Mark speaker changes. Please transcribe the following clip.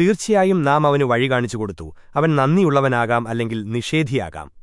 Speaker 1: തീർച്ചയായും നാം അവന് വഴി കാണിച്ചു കൊടുത്തു. അവൻ നന്ദിയുള്ളവനാകാം അല്ലെങ്കിൽ നിഷേധിയാകാം.